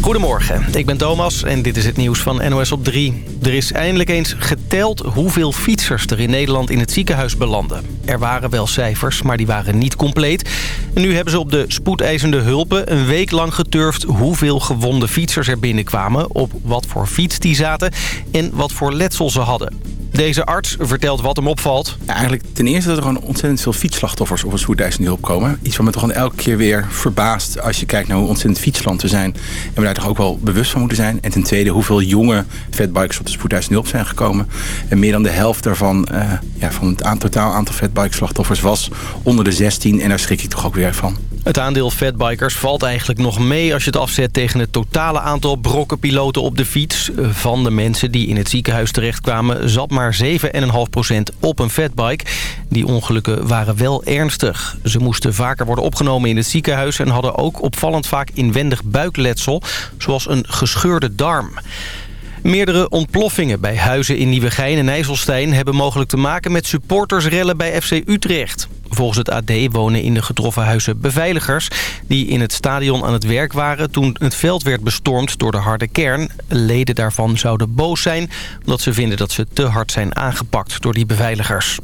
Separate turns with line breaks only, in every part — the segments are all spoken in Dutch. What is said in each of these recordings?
Goedemorgen, ik ben Thomas en dit is het nieuws van NOS op 3. Er is eindelijk eens geteld hoeveel fietsers er in Nederland in het ziekenhuis belanden. Er waren wel cijfers, maar die waren niet compleet. En nu hebben ze op de spoedeisende hulpen een week lang geturfd... hoeveel gewonde fietsers er binnenkwamen, op wat voor fiets die zaten... en wat voor letsel ze hadden. Deze arts vertelt wat hem opvalt.
Ja, eigenlijk ten eerste dat er gewoon ontzettend veel fietsslachtoffers op een spoedeisende hulp komen. Iets wat me toch elke keer weer verbaast als je kijkt naar hoe ontzettend fietsland we zijn. En we daar toch ook wel bewust van moeten zijn. En ten tweede hoeveel jonge fatbikes op de spoedeisende hulp zijn gekomen. En meer dan de helft daarvan, uh, ja, van het totaal aantal fatbike slachtoffers was onder de 16. En daar schrik ik toch ook weer van.
Het aandeel fatbikers valt eigenlijk nog mee als je het afzet tegen het totale aantal brokkenpiloten op de fiets. Van de mensen die in het ziekenhuis terechtkwamen zat maar 7,5% op een fatbike. Die ongelukken waren wel ernstig. Ze moesten vaker worden opgenomen in het ziekenhuis en hadden ook opvallend vaak inwendig buikletsel, zoals een gescheurde darm. Meerdere ontploffingen bij huizen in Nieuwegein en IJsselstein... hebben mogelijk te maken met supportersrellen bij FC Utrecht. Volgens het AD wonen in de getroffen huizen beveiligers... die in het stadion aan het werk waren toen het veld werd bestormd door de harde kern. Leden daarvan zouden boos zijn... omdat ze vinden dat ze te hard zijn aangepakt door die beveiligers.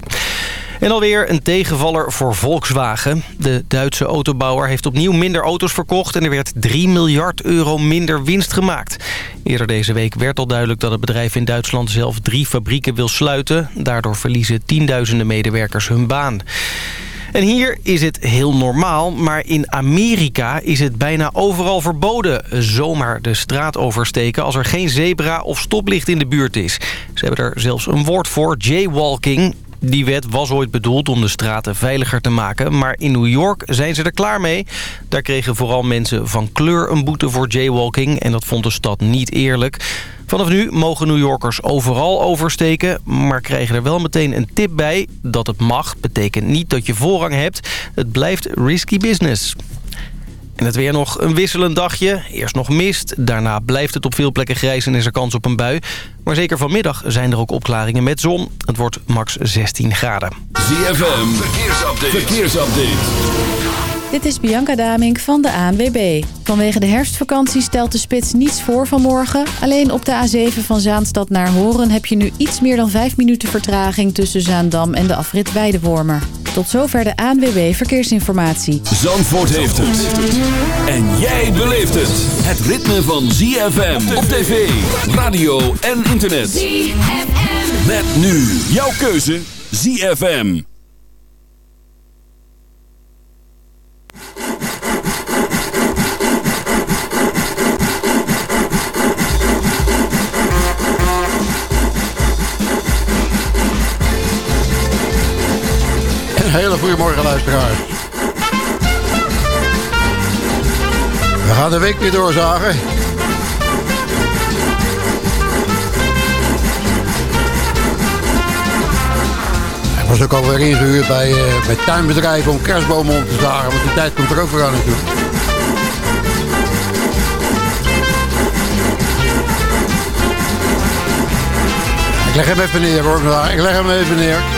En alweer een tegenvaller voor Volkswagen. De Duitse autobouwer heeft opnieuw minder auto's verkocht... en er werd 3 miljard euro minder winst gemaakt. Eerder deze week werd al duidelijk dat het bedrijf in Duitsland zelf drie fabrieken wil sluiten. Daardoor verliezen tienduizenden medewerkers hun baan. En hier is het heel normaal, maar in Amerika is het bijna overal verboden... zomaar de straat oversteken als er geen zebra of stoplicht in de buurt is. Ze hebben er zelfs een woord voor, jaywalking. Die wet was ooit bedoeld om de straten veiliger te maken. Maar in New York zijn ze er klaar mee. Daar kregen vooral mensen van kleur een boete voor jaywalking. En dat vond de stad niet eerlijk. Vanaf nu mogen New Yorkers overal oversteken. Maar krijgen er wel meteen een tip bij. Dat het mag betekent niet dat je voorrang hebt. Het blijft risky business. En het weer nog een wisselend dagje. Eerst nog mist, daarna blijft het op veel plekken grijs en is er kans op een bui. Maar zeker vanmiddag zijn er ook opklaringen met zon. Het wordt max 16 graden.
ZFM, verkeersupdate. verkeersupdate.
Dit is Bianca Damink van de ANWB. Vanwege de herfstvakantie stelt de spits niets voor vanmorgen. Alleen op de A7 van Zaanstad naar Horen heb je nu iets meer dan 5 minuten vertraging... tussen Zaandam en de afrit Weidewormer. Tot zover de ANWB Verkeersinformatie.
Zandvoort heeft het. En jij beleeft het. Het ritme van ZFM op tv, radio en internet. ZFM. Met nu jouw keuze ZFM.
Hele goede morgen luisteraars. We gaan de week weer doorzagen. Was ook alweer ingehuurd bij, uh, bij tuinbedrijven om kerstbomen om te zagen. Want die tijd komt er ook weer aan natuurlijk. Ik leg hem even neer hoor. Ik leg hem even neer.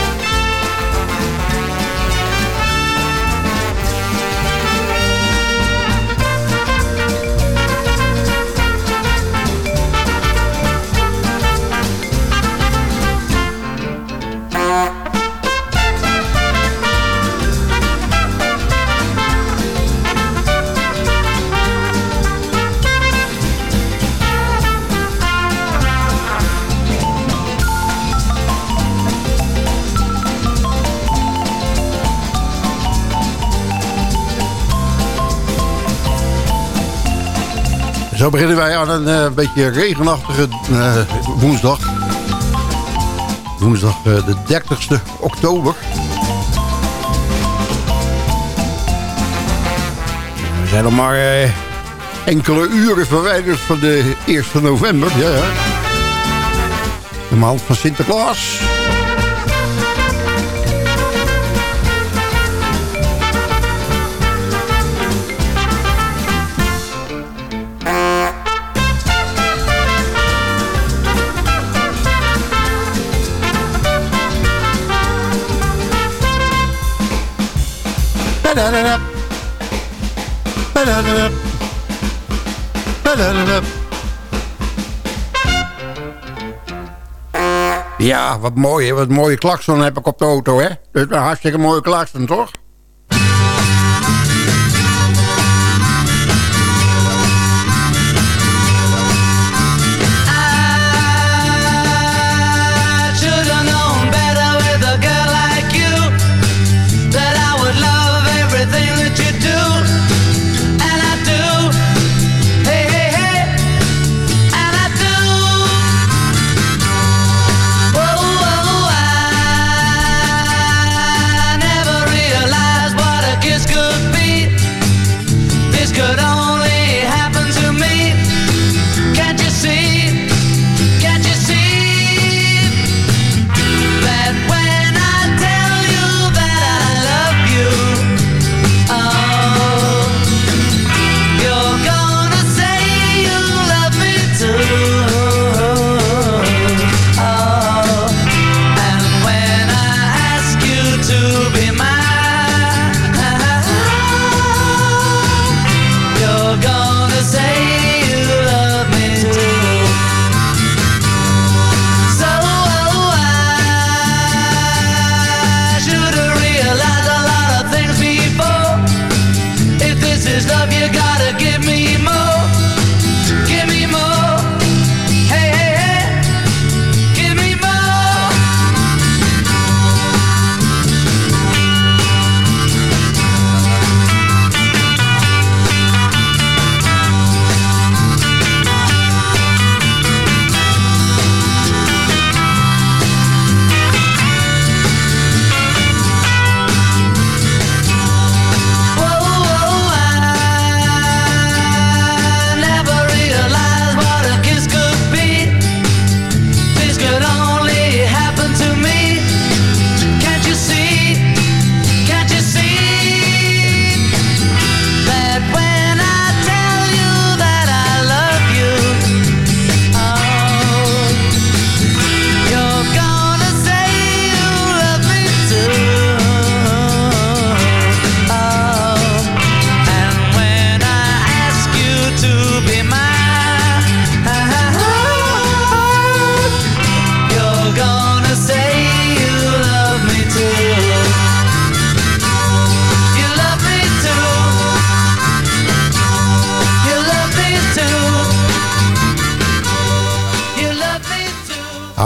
Zo beginnen wij aan een uh, beetje regenachtige uh, woensdag. Woensdag uh, de 30ste oktober. We zijn nog maar enkele uren verwijderd van de 1 november. Ja, ja. De maand van Sinterklaas.
Ja, wat mooi. Wat mooie klakson heb ik op de auto, hè? Dus een hartstikke mooie klakson, toch?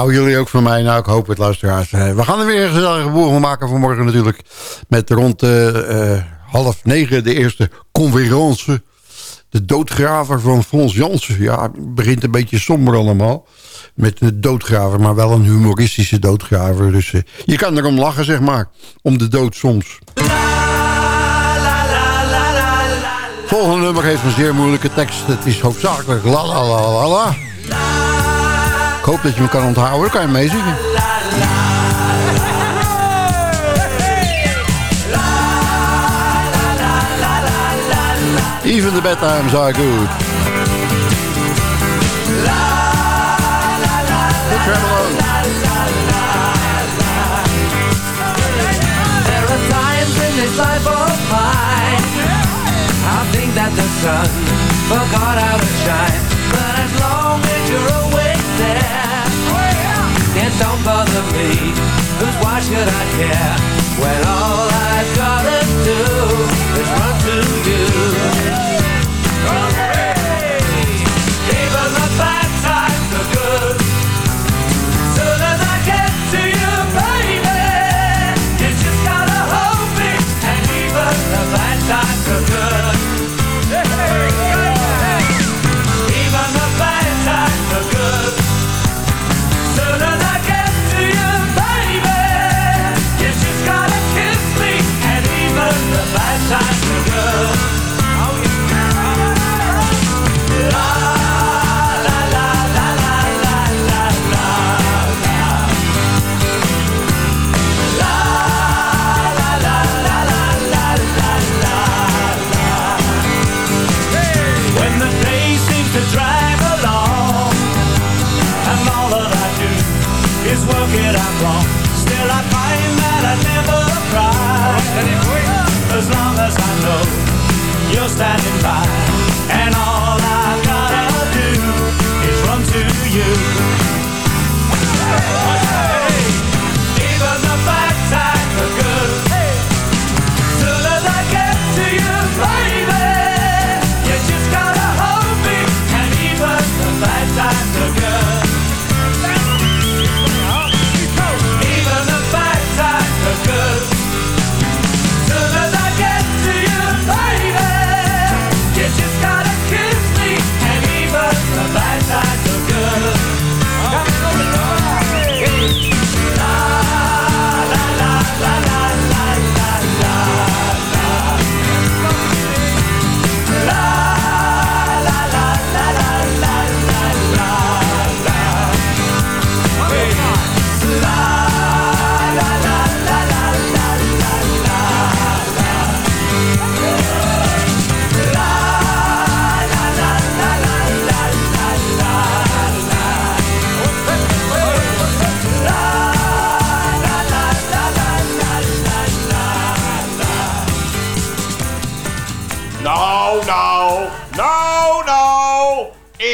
Hou jullie ook van mij? Nou, ik hoop het, luisteraars. Eh, we gaan er weer een gezellige boel van maken vanmorgen natuurlijk. Met rond uh, half negen de eerste conferentie. De doodgraver van Frans Jansen. Ja, begint een beetje somber allemaal. Met de doodgraver, maar wel een humoristische doodgraver. Dus je kan erom lachen, zeg maar. Om de dood soms. Volgende nummer heeft een zeer moeilijke tekst. Het is hoofdzakelijk la la la la la. Ik hoop dat je me kan onthouden. Kan je meezingen? Even the bad times are good.
There are times in this life of mine I think that the sun forgot how to shine But as long as you're awake there It don't bother me. Cause why should I care When all I've gotta do Is run to you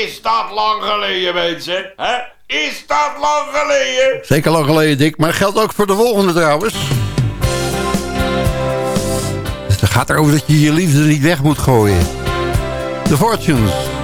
is
dat lang geleden, mensen? Hè? Is dat lang geleden?
Zeker lang geleden, Dick. Maar geldt ook voor de volgende trouwens. Dus Het gaat erover dat je je liefde niet weg moet gooien. The Fortunes.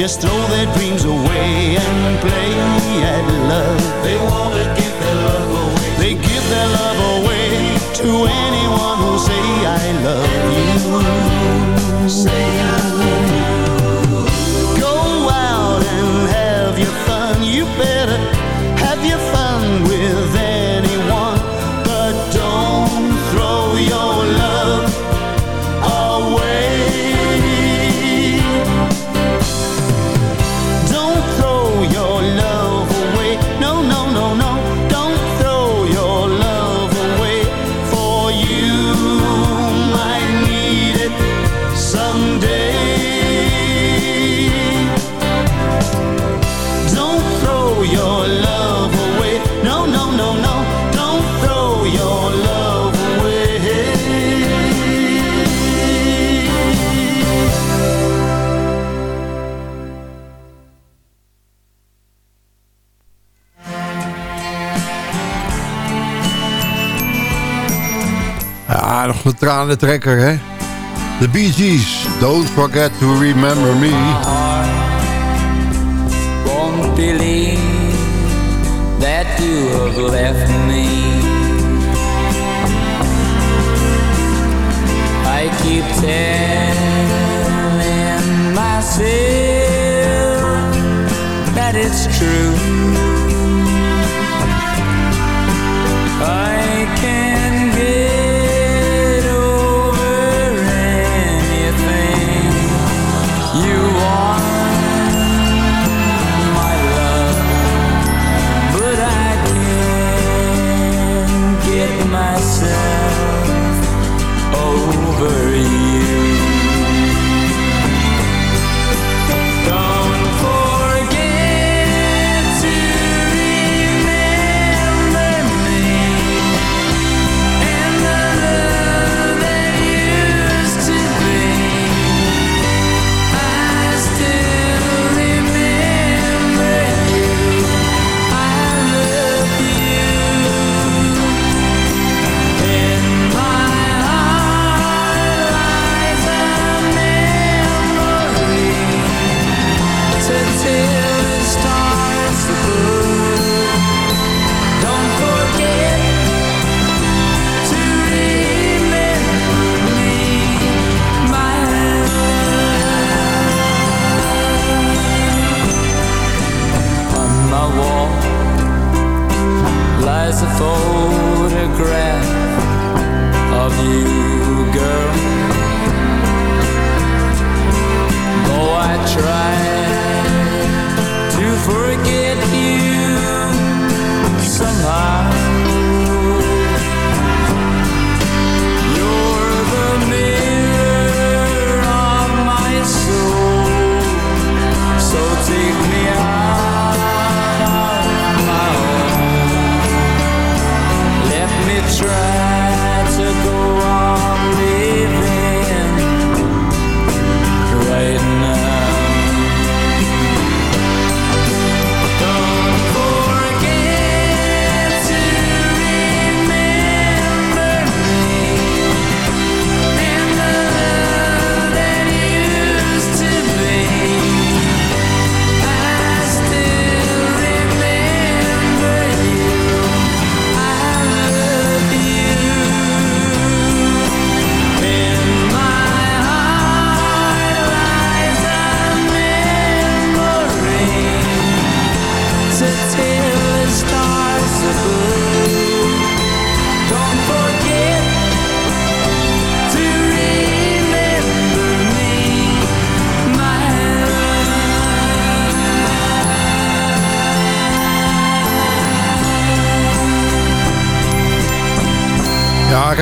Just throw their dreams away and play at love. They wanna give their love away. They give their love away To anyone who say I love you. Say I love you
tranentrekker, hè? The Bee Gees, Don't Forget to Remember Me.
Won't believe that you have left me. I keep telling myself that it's true.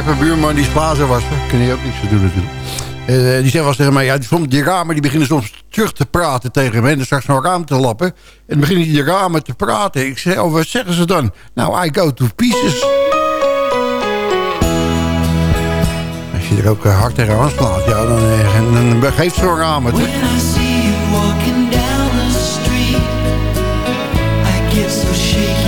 Heb een buurman die is glazenwasser. Kun je ook niets te doen natuurlijk. Uh, die zegt wel tegen mij, ja, die, die ramen die beginnen soms terug te praten tegen me. En dan straks nog raam te lappen. En dan beginnen die ramen te praten. Ik zeg, oh, wat zeggen ze dan? Nou, I go to pieces. Als je er ook hard tegen aanslaat, ja, dan, dan, dan geeft zo'n ramen. When I see you walking down the street I get so shaky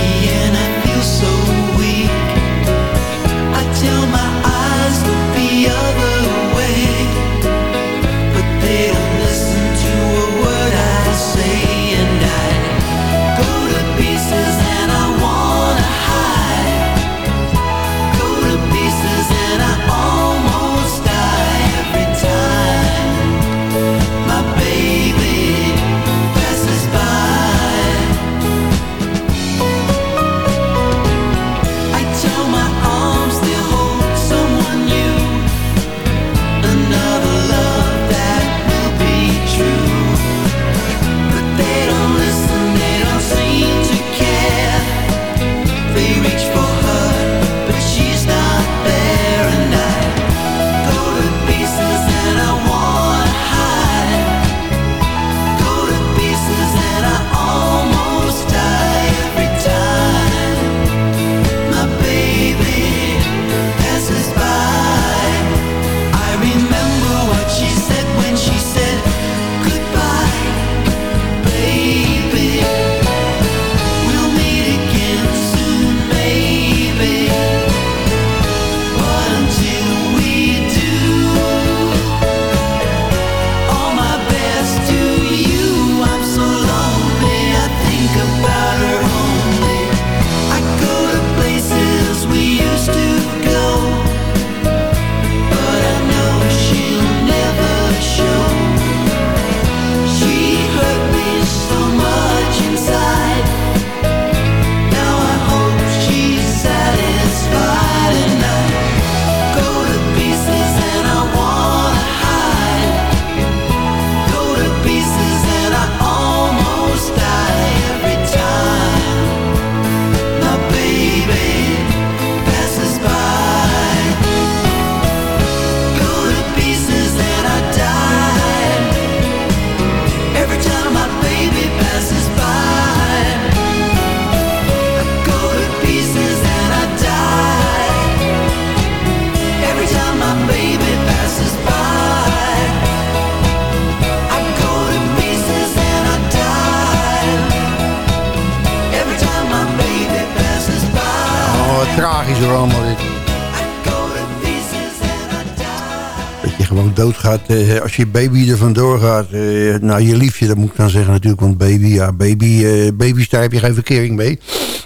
eh, als je baby er vandoor gaat. eh, nou, je liefje, dat moet ik dan zeggen natuurlijk. Want baby, ja, baby, eh, baby's, daar heb je geen verkering mee.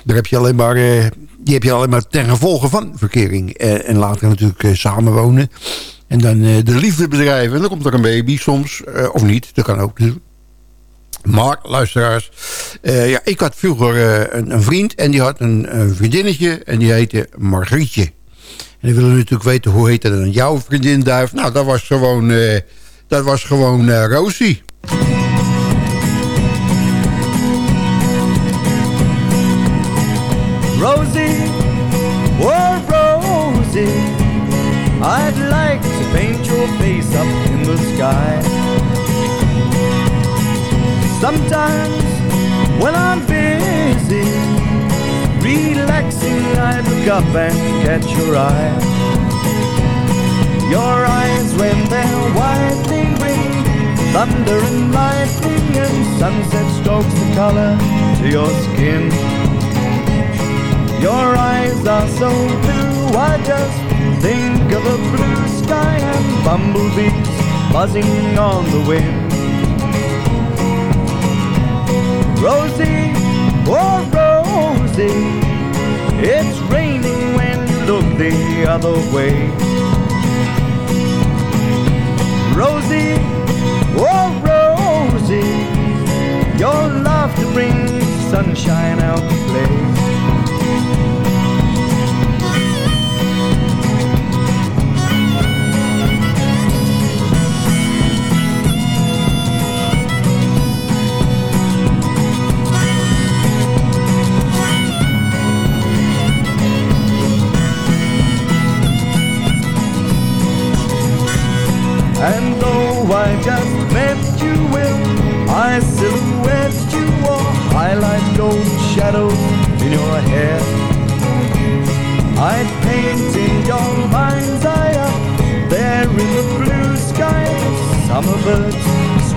Daar heb je alleen maar, die heb je alleen maar ten gevolge van verkering. En later natuurlijk samenwonen. En dan de liefde bedrijven. En dan komt er een baby soms. of niet, dat kan ook. Maar, luisteraars. ja, ik had vroeger een, een vriend. En die had een, een vriendinnetje. En die heette Margrietje. En dan willen natuurlijk weten, hoe heette dan jouw vriendin Duif? Nou, dat was gewoon, eh, dat was gewoon eh. Rosie,
up and catch your eye. Your eyes when they're widely green, thunder and lightning and sunset strokes the color to your skin. Your eyes are so blue, I just think of a blue sky and bumblebees buzzing on the wind. Rosie, oh Rosie, it's raining the other way. Rosie, oh Rosie, your laughter brings sunshine out to play.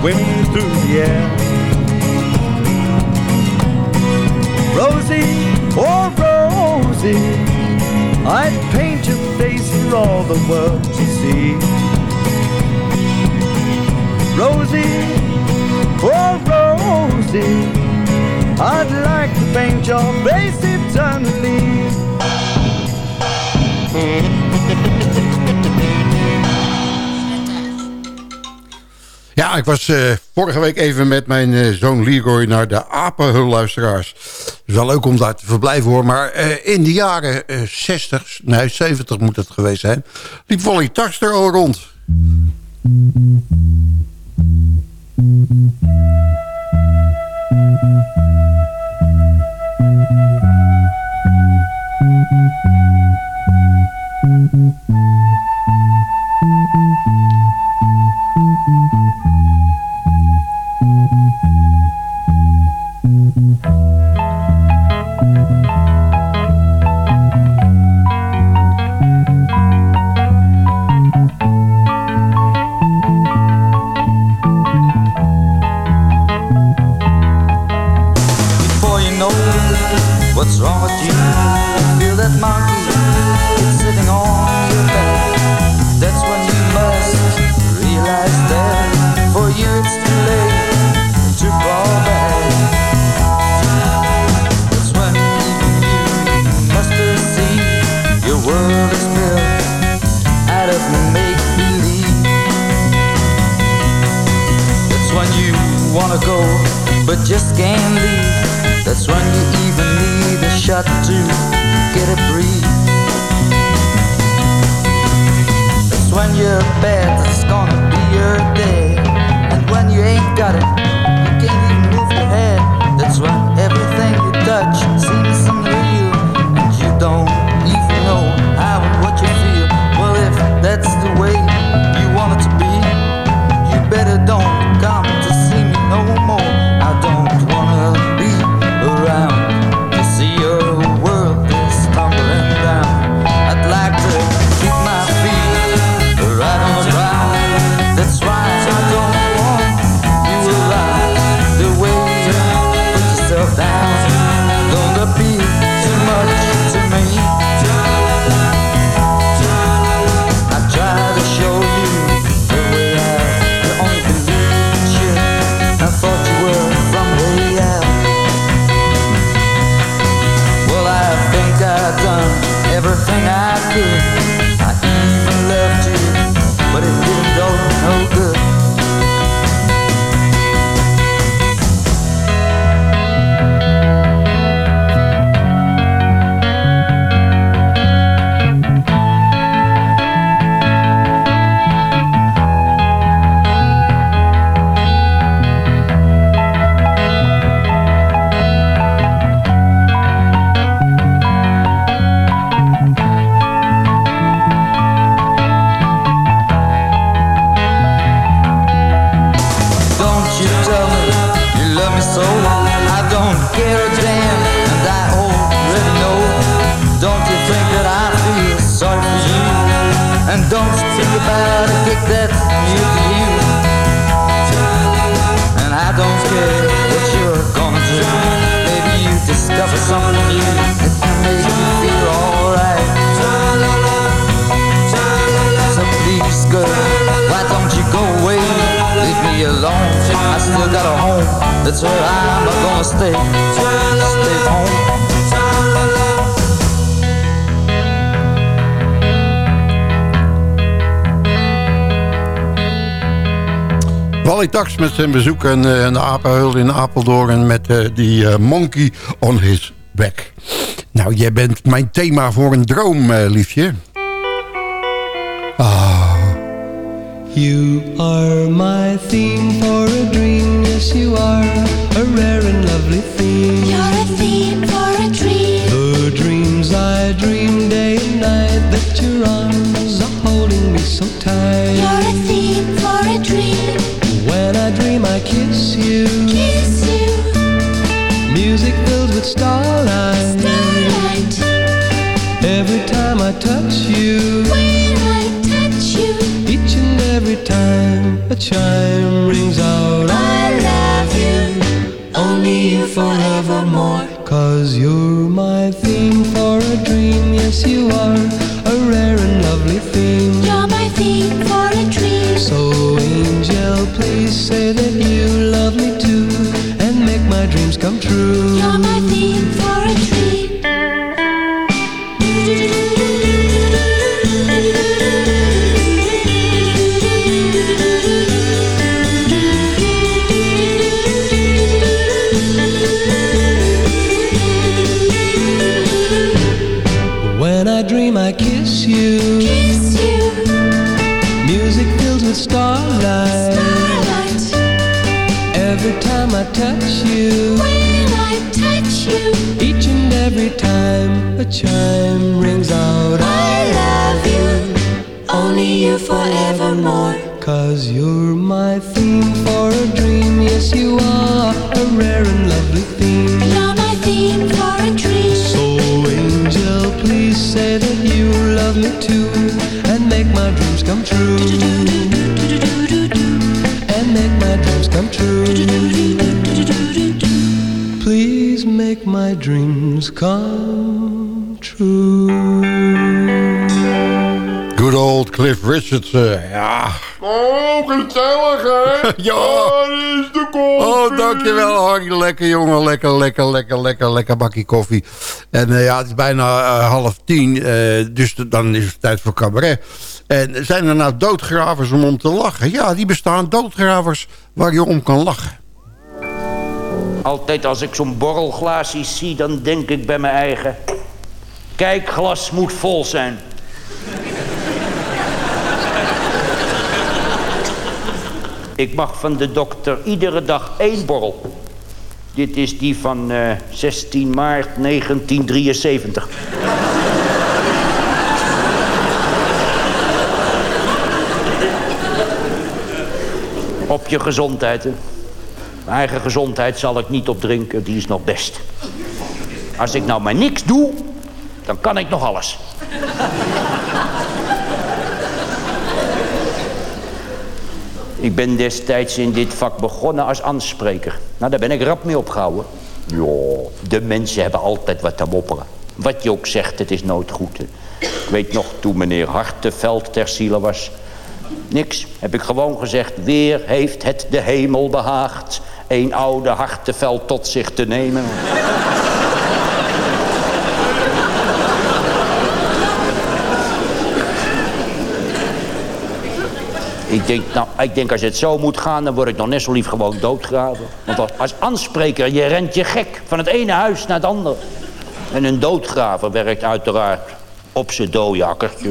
Swimming through the air. Rosie, oh Rosie, I'd paint your face for all the world to see. Rosie, oh Rosie, I'd like to paint your face eternally.
Ja, ik was eh, vorige week even met mijn eh, zoon Leroy naar de apenhulluisteraars. Het is wel leuk om daar te verblijven hoor. Maar eh, in de jaren 60, nee 70 moet het geweest zijn... liep Wally Tax er al rond.
Got a home That's where I'm gonna stay Stay home
Wally Tax met zijn bezoek aan eh, aan de apenhul in Apeldoorn... met eh, die eh, monkey on his back. Nou, jij bent mijn thema voor een droom, eh, liefje. Ah.
You are my theme for a dream, yes you are a rare and lovely theme.
You're a theme for a dream.
The dreams I dream day and night that your arms are holding me so tight.
You're a theme for a dream.
When I dream I kiss you,
Kiss you,
music filled with starlight.
starlight.
A chime rings out. I love you, only you forevermore. Cause you're my theme for a dream, yes you are. A rare and lovely theme.
You're my theme for a dream.
So angel, please say that you love me too. And make my dreams come true.
You're my theme for a dream.
I touch you.
When I touch you,
Each and every time a chime rings out.
I love you, only you forevermore.
Cause you're my theme for a dream, yes you are a rare and lovely theme.
You're my theme for a dream.
So angel, please say that you love me too and make my dreams come true. And make my dreams come true. Make my dreams come true.
Good old Cliff Richards. eh, ja.
Oh, gezellig, hè?
Ja.
Daar is de koffie.
Oh, dankjewel Harry. Lekker jongen. Lekker, lekker, lekker, lekker, lekker bakje koffie. En eh, ja, het is bijna eh, half tien. eh, dus dan is het tijd voor cabaret. En zijn er nou doodgravers om om te lachen? Ja, die bestaan doodgravers waar je om kan lachen.
Altijd als ik zo'n borrelglaasje zie, dan denk ik bij mijn eigen... Kijk, glas moet vol zijn. ik mag van de dokter iedere dag één borrel. Dit is die van eh, 16 maart 1973. Op je gezondheid, hè. Mijn eigen gezondheid zal ik niet op drinken, die is nog best. Als ik nou maar niks doe, dan kan ik nog alles. Ik ben destijds in dit vak begonnen als aanspreker. Nou, daar ben ik rap mee opgehouden. Ja, de mensen hebben altijd wat te mopperen. Wat je ook zegt, het is nooit goed. Ik weet nog, toen meneer Hartenveld ter ziele was... Niks, heb ik gewoon gezegd. Weer heeft het de hemel behaagd... een oude Hartenveld tot zich te nemen. Ik denk, nou, ik denk als het zo moet gaan, dan word ik nog net zo lief gewoon doodgraven. Want als, als aanspreker, je rent je gek van het ene huis naar het andere. En een doodgraver werkt uiteraard op zijn dode akkertje.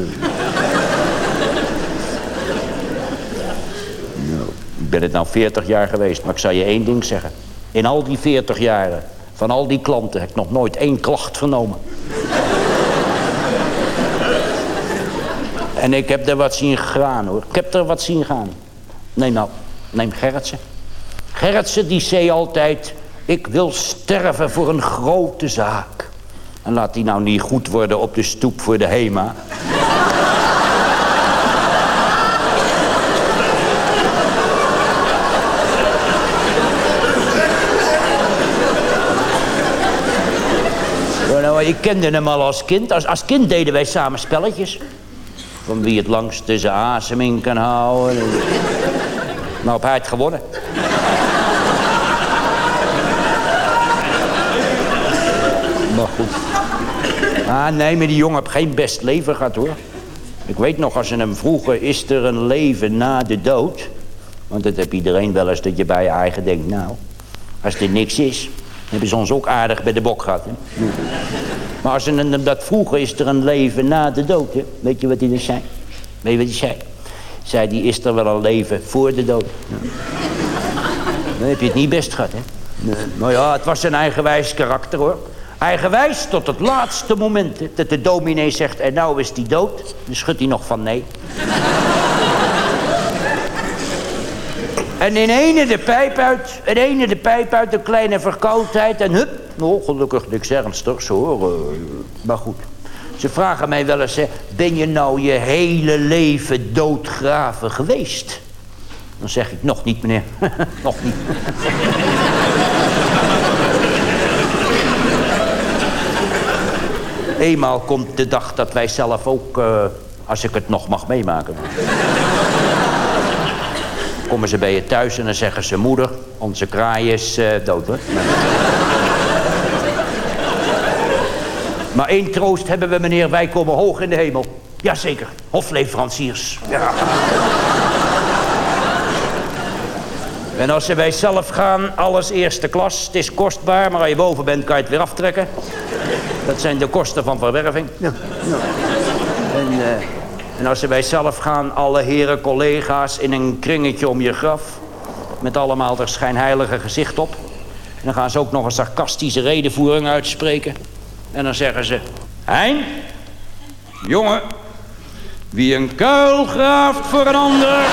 Nou, ik ben het nou 40 jaar geweest, maar ik zal je één ding zeggen. In al die 40 jaren, van al die klanten, heb ik nog nooit één klacht vernomen. En ik heb er wat zien gaan hoor. Ik heb er wat zien gaan. Neem nou, neem Gerritsen. Gerritsen die zei altijd... Ik wil sterven voor een grote zaak. En laat die nou niet goed worden op de stoep voor de HEMA. Ik kende hem al als kind. Als, als kind deden wij samen spelletjes. Van wie het langst zijn asem in kan houden. Nou, op hij het gewonnen. Maar goed. Ah, nee, maar die jongen heeft geen best leven gehad, hoor. Ik weet nog, als ze hem vroegen, is er een leven na de dood? Want dat heb iedereen wel eens, dat je bij je eigen denkt, nou... Als er niks is, hebben ze ons ook aardig bij de bok gehad, hè? Maar als ze hem dat vroegen, is er een leven na de dood, hè? Weet je wat hij dus zei? Weet je wat hij zei? Zei die, is er wel een leven voor de dood? Ja. Dan heb je het niet best gehad, hè? Nee. Nou ja, het was zijn eigenwijs karakter, hoor. Eigenwijs tot het laatste moment, hè, dat de dominee zegt... en nou is die dood, dan schudt hij nog van nee. En in ene de pijp uit, in ene de pijp uit, een kleine verkoudheid en hup. Nou, gelukkig niks ernstigs hoor. eh, maar goed. Ze vragen mij wel eens, ben je nou je hele leven doodgraven geweest? Dan zeg ik, nog niet meneer. nog niet. Eenmaal komt de dag dat wij zelf ook, eh, als ik het nog mag meemaken. Komen ze bij je thuis en dan zeggen ze... moeder, onze kraai is eh, dood, hoor. Maar één troost hebben we, meneer. Wij komen hoog in de hemel. Jazeker, hofleveranciers. Ja. En als ze bij zelf gaan, alles eerste klas. Het is kostbaar, maar als je boven bent, kan je het weer aftrekken. Dat zijn de kosten van verwerving. Ja. En, eh, en als ze bij zelf gaan, alle heren, collega's in een kringetje om je graf. Met allemaal er schijnheilige gezicht op. En dan gaan ze ook nog een sarcastische redenvoering uitspreken. En dan zeggen ze... Hein, jongen, wie een kuil graaft voor een ander...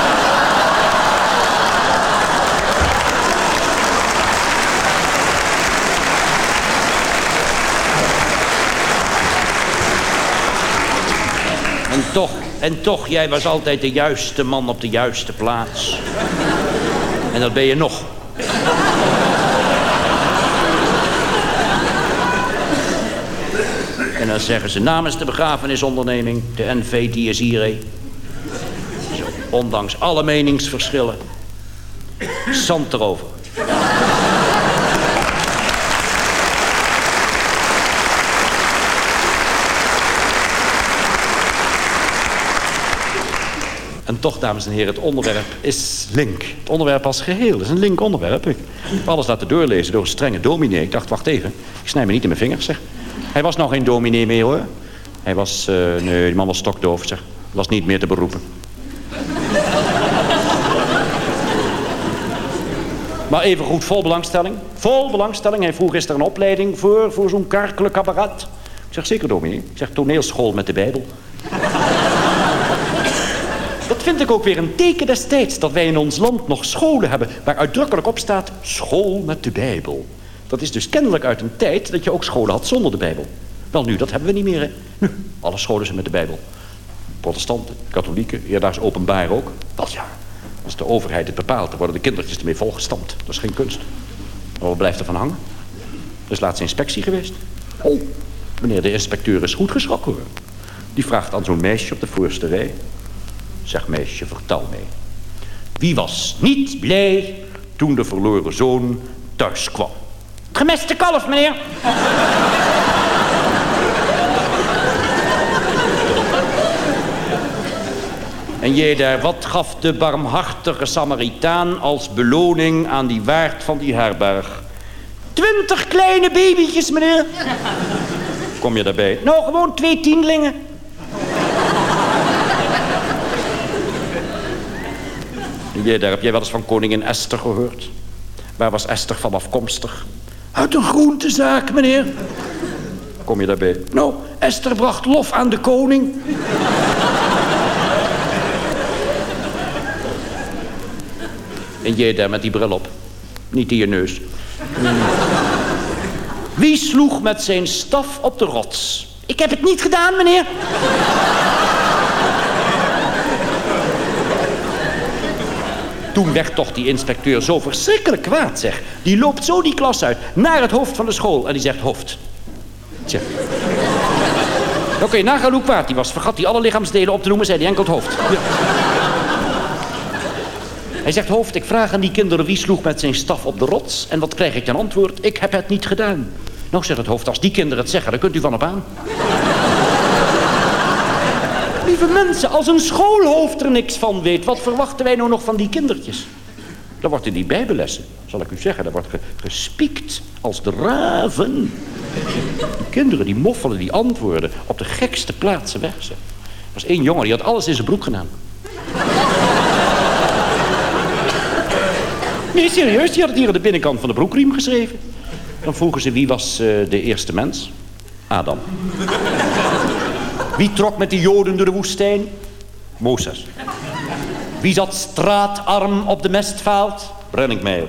en toch, jij was altijd de juiste man op de juiste plaats. En dat ben je nog. En dan zeggen ze namens de begrafenisonderneming, de NV. Zo, ondanks alle meningsverschillen. Zand erover. En toch, dames en heren, het onderwerp is link. Het onderwerp als geheel is een link onderwerp. Ik heb alles laten doorlezen door een strenge dominee. Ik dacht, wacht even, ik snij me niet in mijn vingers, zeg. Hij was nog geen dominee meer, hoor. Hij was, uh, nee, die man was stokdoof, zeg. Was niet meer te beroepen. Maar even goed, vol belangstelling. Vol belangstelling. Hij vroeg, is er een opleiding voor, voor zo'n karkelijk apparaat? Ik zeg, zeker dominee. Ik zeg, toneelschool met de Bijbel. Vind ik ook weer een teken destijds dat wij in ons land nog scholen hebben... waar uitdrukkelijk op staat, school met de Bijbel. Dat is dus kennelijk uit een tijd dat je ook scholen had zonder de Bijbel. Wel nu, dat hebben we niet meer. Nu, alle scholen zijn met de Bijbel. Protestanten, katholieken, eerdaags openbaar ook. Wel ja, als de overheid het bepaalt, dan worden de kindertjes ermee volgestampt. Dat is geen kunst. Maar wat blijft er van hangen? Er is laatst inspectie geweest. Oh, meneer de inspecteur is goed geschrokken. Die vraagt aan zo'n meisje op de voorste rij... Zeg meisje, vertel mij. Wie was niet blij toen de verloren zoon thuis kwam? Het gemeste kalf, meneer. En jij daar, wat gaf de barmhartige Samaritaan als beloning aan die waard van die herberg? Twintig kleine babytjes, meneer. Kom je daarbij? Nou, gewoon twee tienlingen. Jij, daar heb jij wel eens van koningin Esther gehoord? Waar was Esther van afkomstig? Uit een groentezaak, meneer. Kom je daarbij? Nou, Esther bracht lof aan de koning. en jij daar met die bril op. Niet in je neus. Wie sloeg met zijn staf op de rots? Ik heb het niet gedaan, meneer. Werd toch die inspecteur zo verschrikkelijk kwaad, zeg. Die loopt zo die klas uit, naar het hoofd van de school. En die zegt, hoofd. Tja. Je nagaan hoe kwaad die was. Vergat hij alle lichaamsdelen op te noemen, zei hij enkel het hoofd. Hij zegt, hoofd, ik vraag aan die kinderen wie sloeg met zijn staf op de rots. En wat krijg ik ten antwoord? Ik heb het niet gedaan. Nou, zegt het hoofd, als die kinderen het zeggen, dan kunt u van op aan. Lieve mensen, als een schoolhoofd er niks van weet... wat verwachten wij nou nog van die kindertjes? Dan wordt in die bijbellessen, zal ik u zeggen... daar wordt gespiekt als de raven. Kinderen die moffelen die antwoorden op de gekste plaatsen weg. Er was één jongen, die had alles in zijn broek gedaan. Nee, serieus, die had het hier aan de binnenkant van de broekriem geschreven. Dan vroegen ze wie was uh, de eerste mens? Adam. Wie trok met de Joden door de woestijn? Mozes. Wie zat straatarm op de mestveld? Brenningmeijer.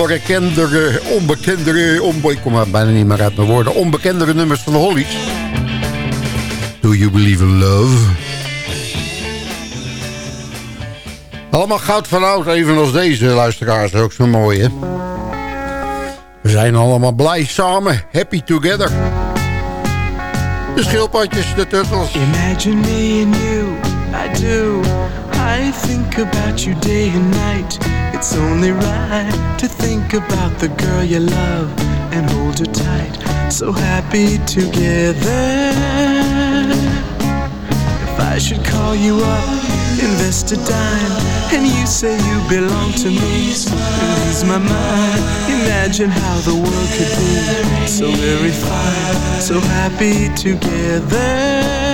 Onbekendere, onbekendere, onbe ik kom maar bijna niet meer uit mijn woorden, onbekendere nummers van de Hollies. Do you believe in love? Allemaal goud van oud, even als deze luisteraars, ook zo mooi hè. We zijn allemaal blij samen, happy together. De schildpadjes, de turtles.
Imagine me and you, I do. I think about you day and night. It's only right to think about the girl you love and hold her tight. So happy together. If I should call you up, invest a dime, and you say you belong to me, and lose my mind. Imagine how the world could be so very fine, so happy together.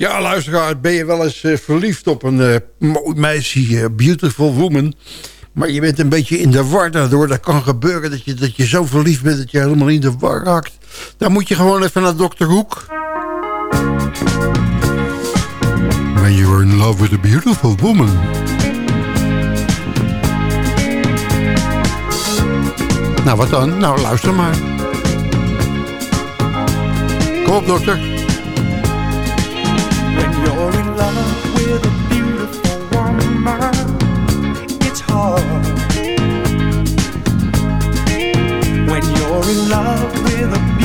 Ja, luisteraar, ben je wel eens eh, verliefd op een eh, mooi meisje, eh, beautiful woman... maar je bent een beetje in de war daardoor. Dat kan gebeuren dat je, dat je zo verliefd bent dat je helemaal in de war raakt. Dan moet je gewoon even naar dokter Hoek. When you're in love with a beautiful woman... Nou, wat dan? Nou, luister maar. Kom op, dokter.
You're in love with a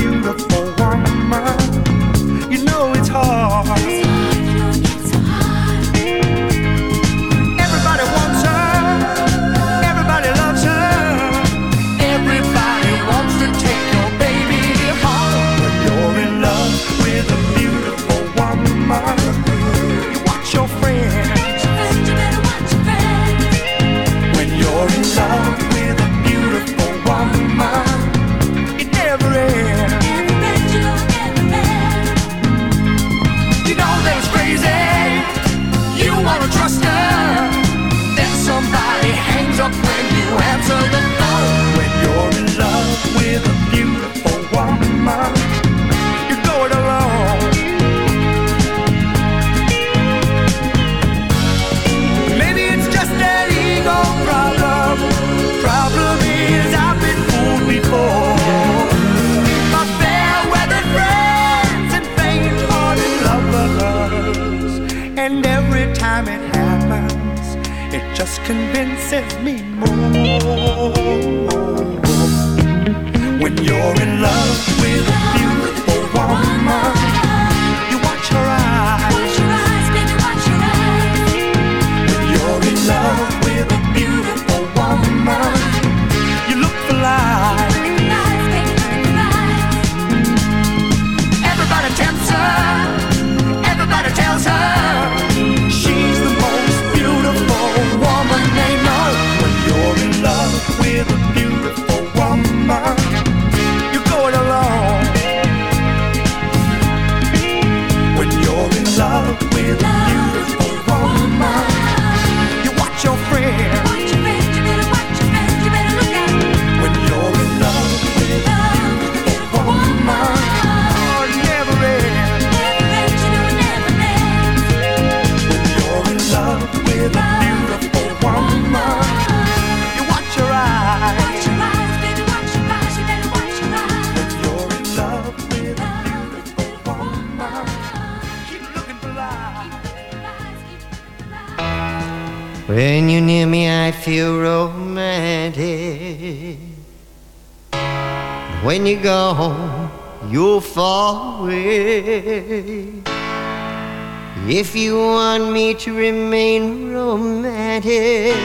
romantic.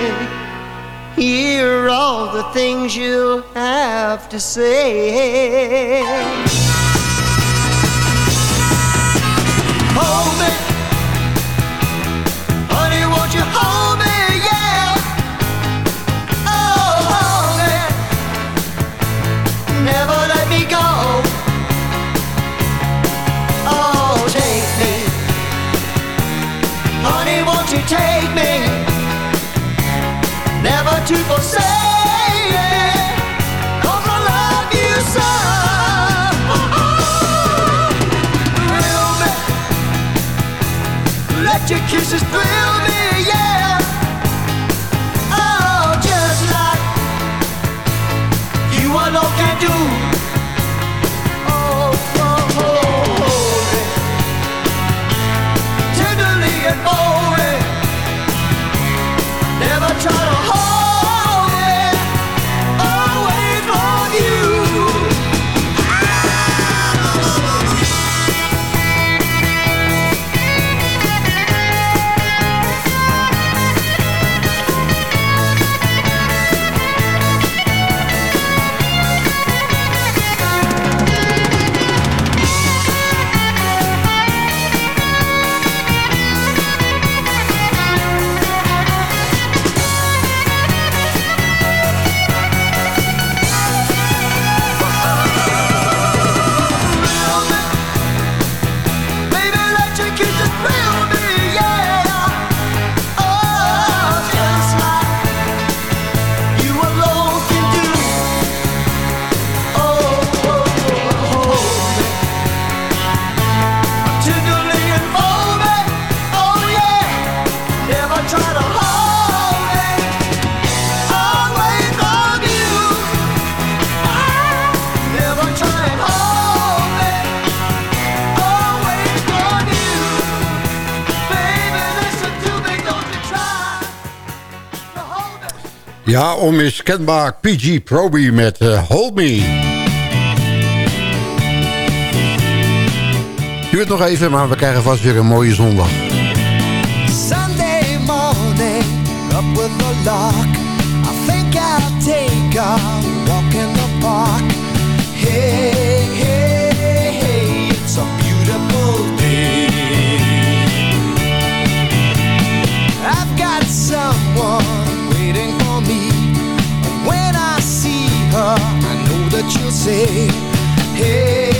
Hear all the things you'll have to say. Hold baby. your kisses thrill
Ja, onmiskenbaar PG Proby met eh, Hold Me. Duurt nog even, maar we krijgen vast weer een mooie zondag.
Sunday morning, up with the lark. I think I'll take a walk in the park. Hey, hey, hey, it's a beautiful day. I've got someone say, Hey,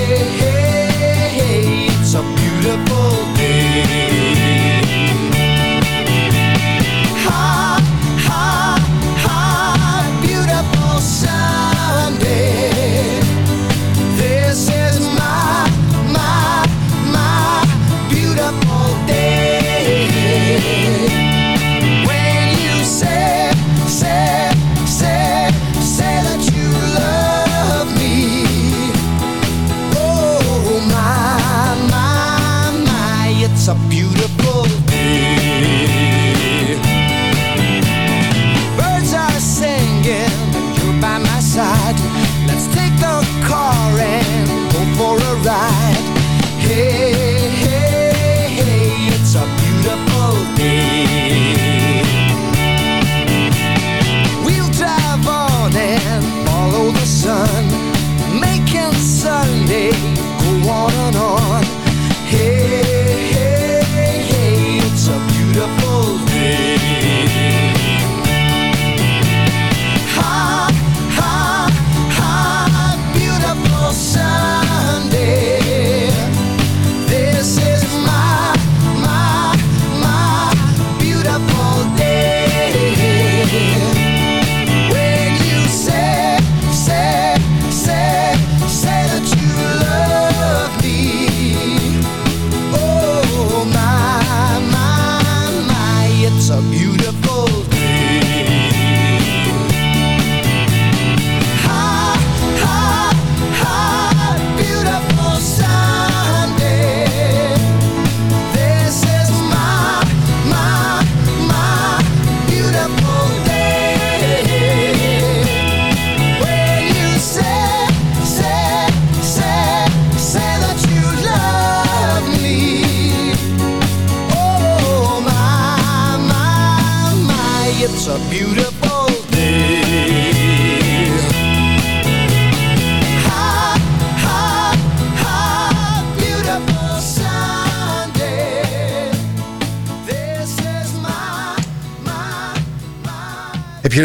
hey, hey, it's a beautiful day. Go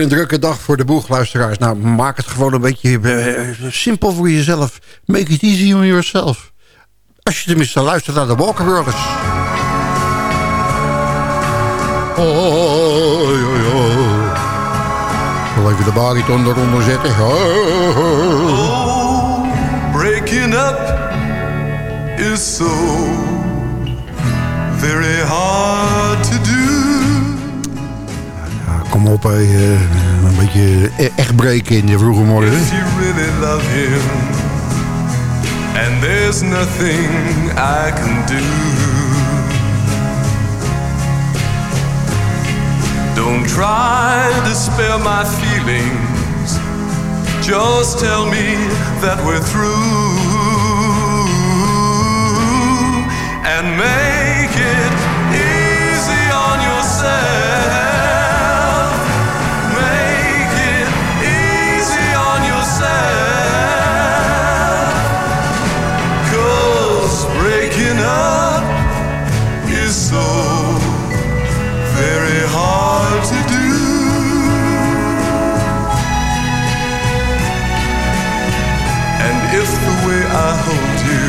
een drukke dag voor de boeg, luisteraars? Nou, maak het gewoon een beetje eh, simpel voor jezelf. Make it easy on yourself. Als je tenminste luistert naar de Walker Brothers. Oh, oh, oh, zal even de bariton eronder zetten. Oh, oh.
Breaking up is so very hard
Kom op, hé, eh, een beetje e- echt breken in de vroege morgen.
Really and there's nothing I can do. Don't try to spare my feelings. Just tell me that we're through and make I hold you.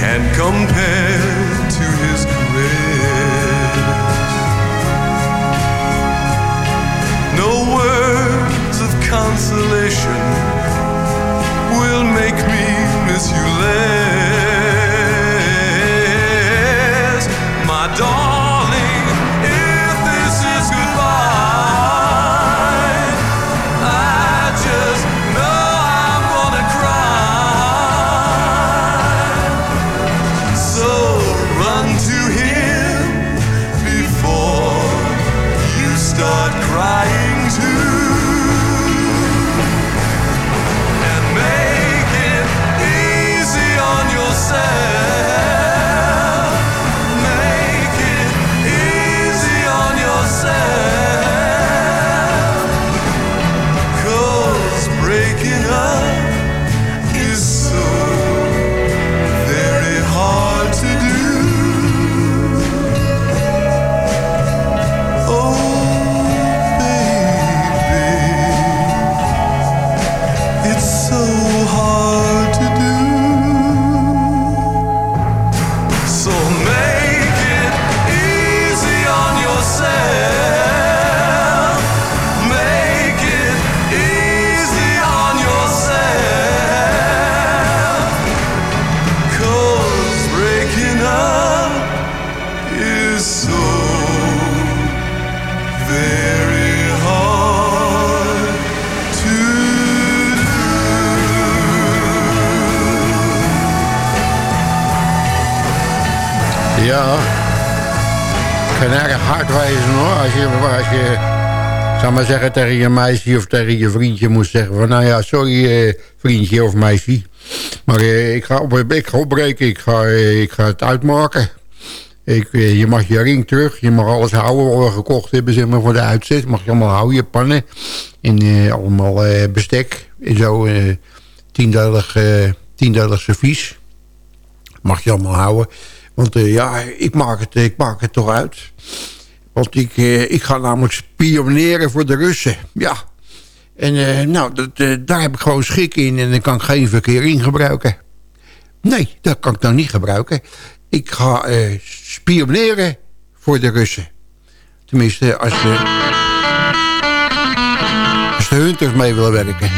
Can compare to his caress, no words of consolation will make me miss you less,
zeggen, tegen je meisje of tegen je vriendje moet zeggen van... Nou ja, sorry eh, vriendje of meisje. Maar eh, ik, ga op, ik ga opbreken, ik ga, eh, ik ga het uitmaken. Ik, eh, je mag je ring terug, je mag alles houden wat we gekocht hebben zeg maar, voor de uitzet. Mag je allemaal houden, je pannen. En eh, allemaal bestek. En zo tiendelig, tiendelig servies. Mag je allemaal houden. Want ja, ik maak, het, ik maak het toch uit. Want ik, eh, ik ga namelijk spioneren voor de Russen. Ja. En eh, nou, dat, eh, daar heb ik gewoon schik in. En dan kan ik geen verkering gebruiken. Nee, dat kan ik nou niet gebruiken. Ik ga eh, spioneren voor de Russen. Tenminste, als de, als de hunters mee willen werken.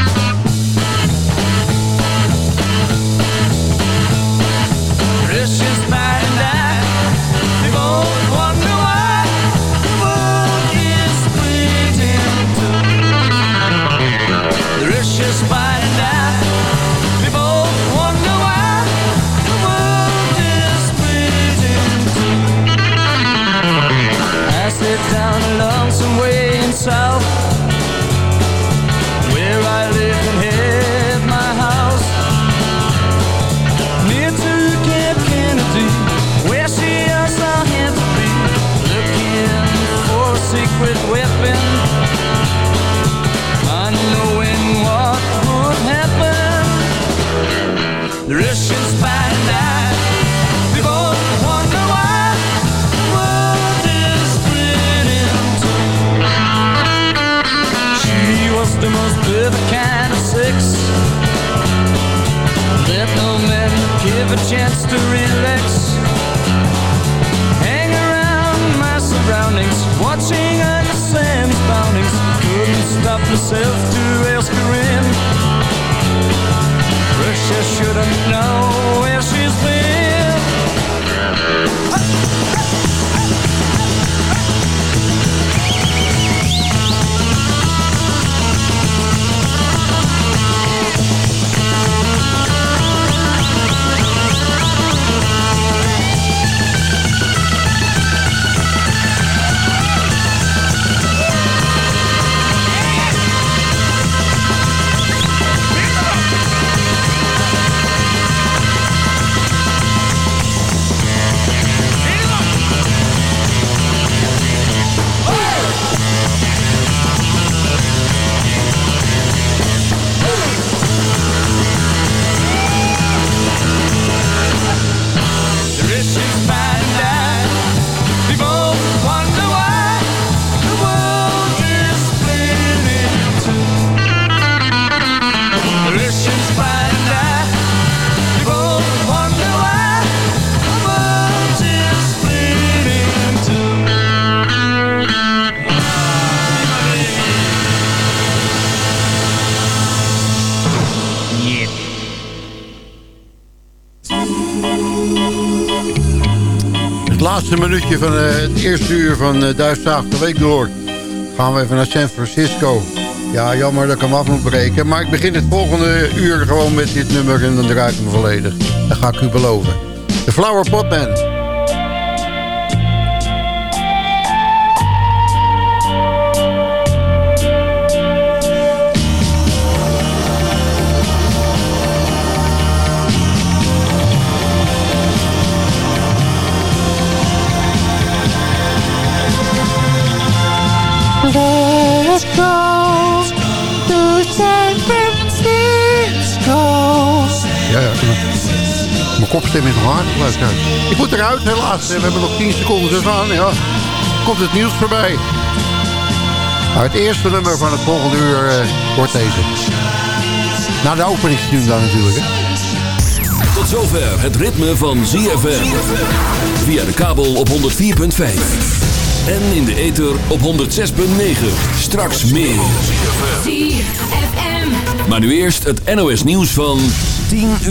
Laatste minuutje van eh, het eerste uur van uh, Duitsdag de Week door. Gaan we even naar San Francisco. Ja, jammer dat ik hem af moet breken. Maar ik begin het volgende uur gewoon met dit nummer en dan draai ik hem volledig. Dat ga ik u beloven. De Flower Pot Ja, ja. Mijn kopstem is nog hard. Ik moet eruit helaas. We hebben nog 10 seconden te gaan. Ja. Komt het nieuws voorbij. Maar het eerste nummer van het volgende uur eh, wordt deze. Na de openingstune dan natuurlijk. Hè.
Tot zover het ritme van ZFM. Via de kabel op 104.5. En in de ether op 106.9. Straks meer. Maar nu eerst het NOS nieuws van 10 uur.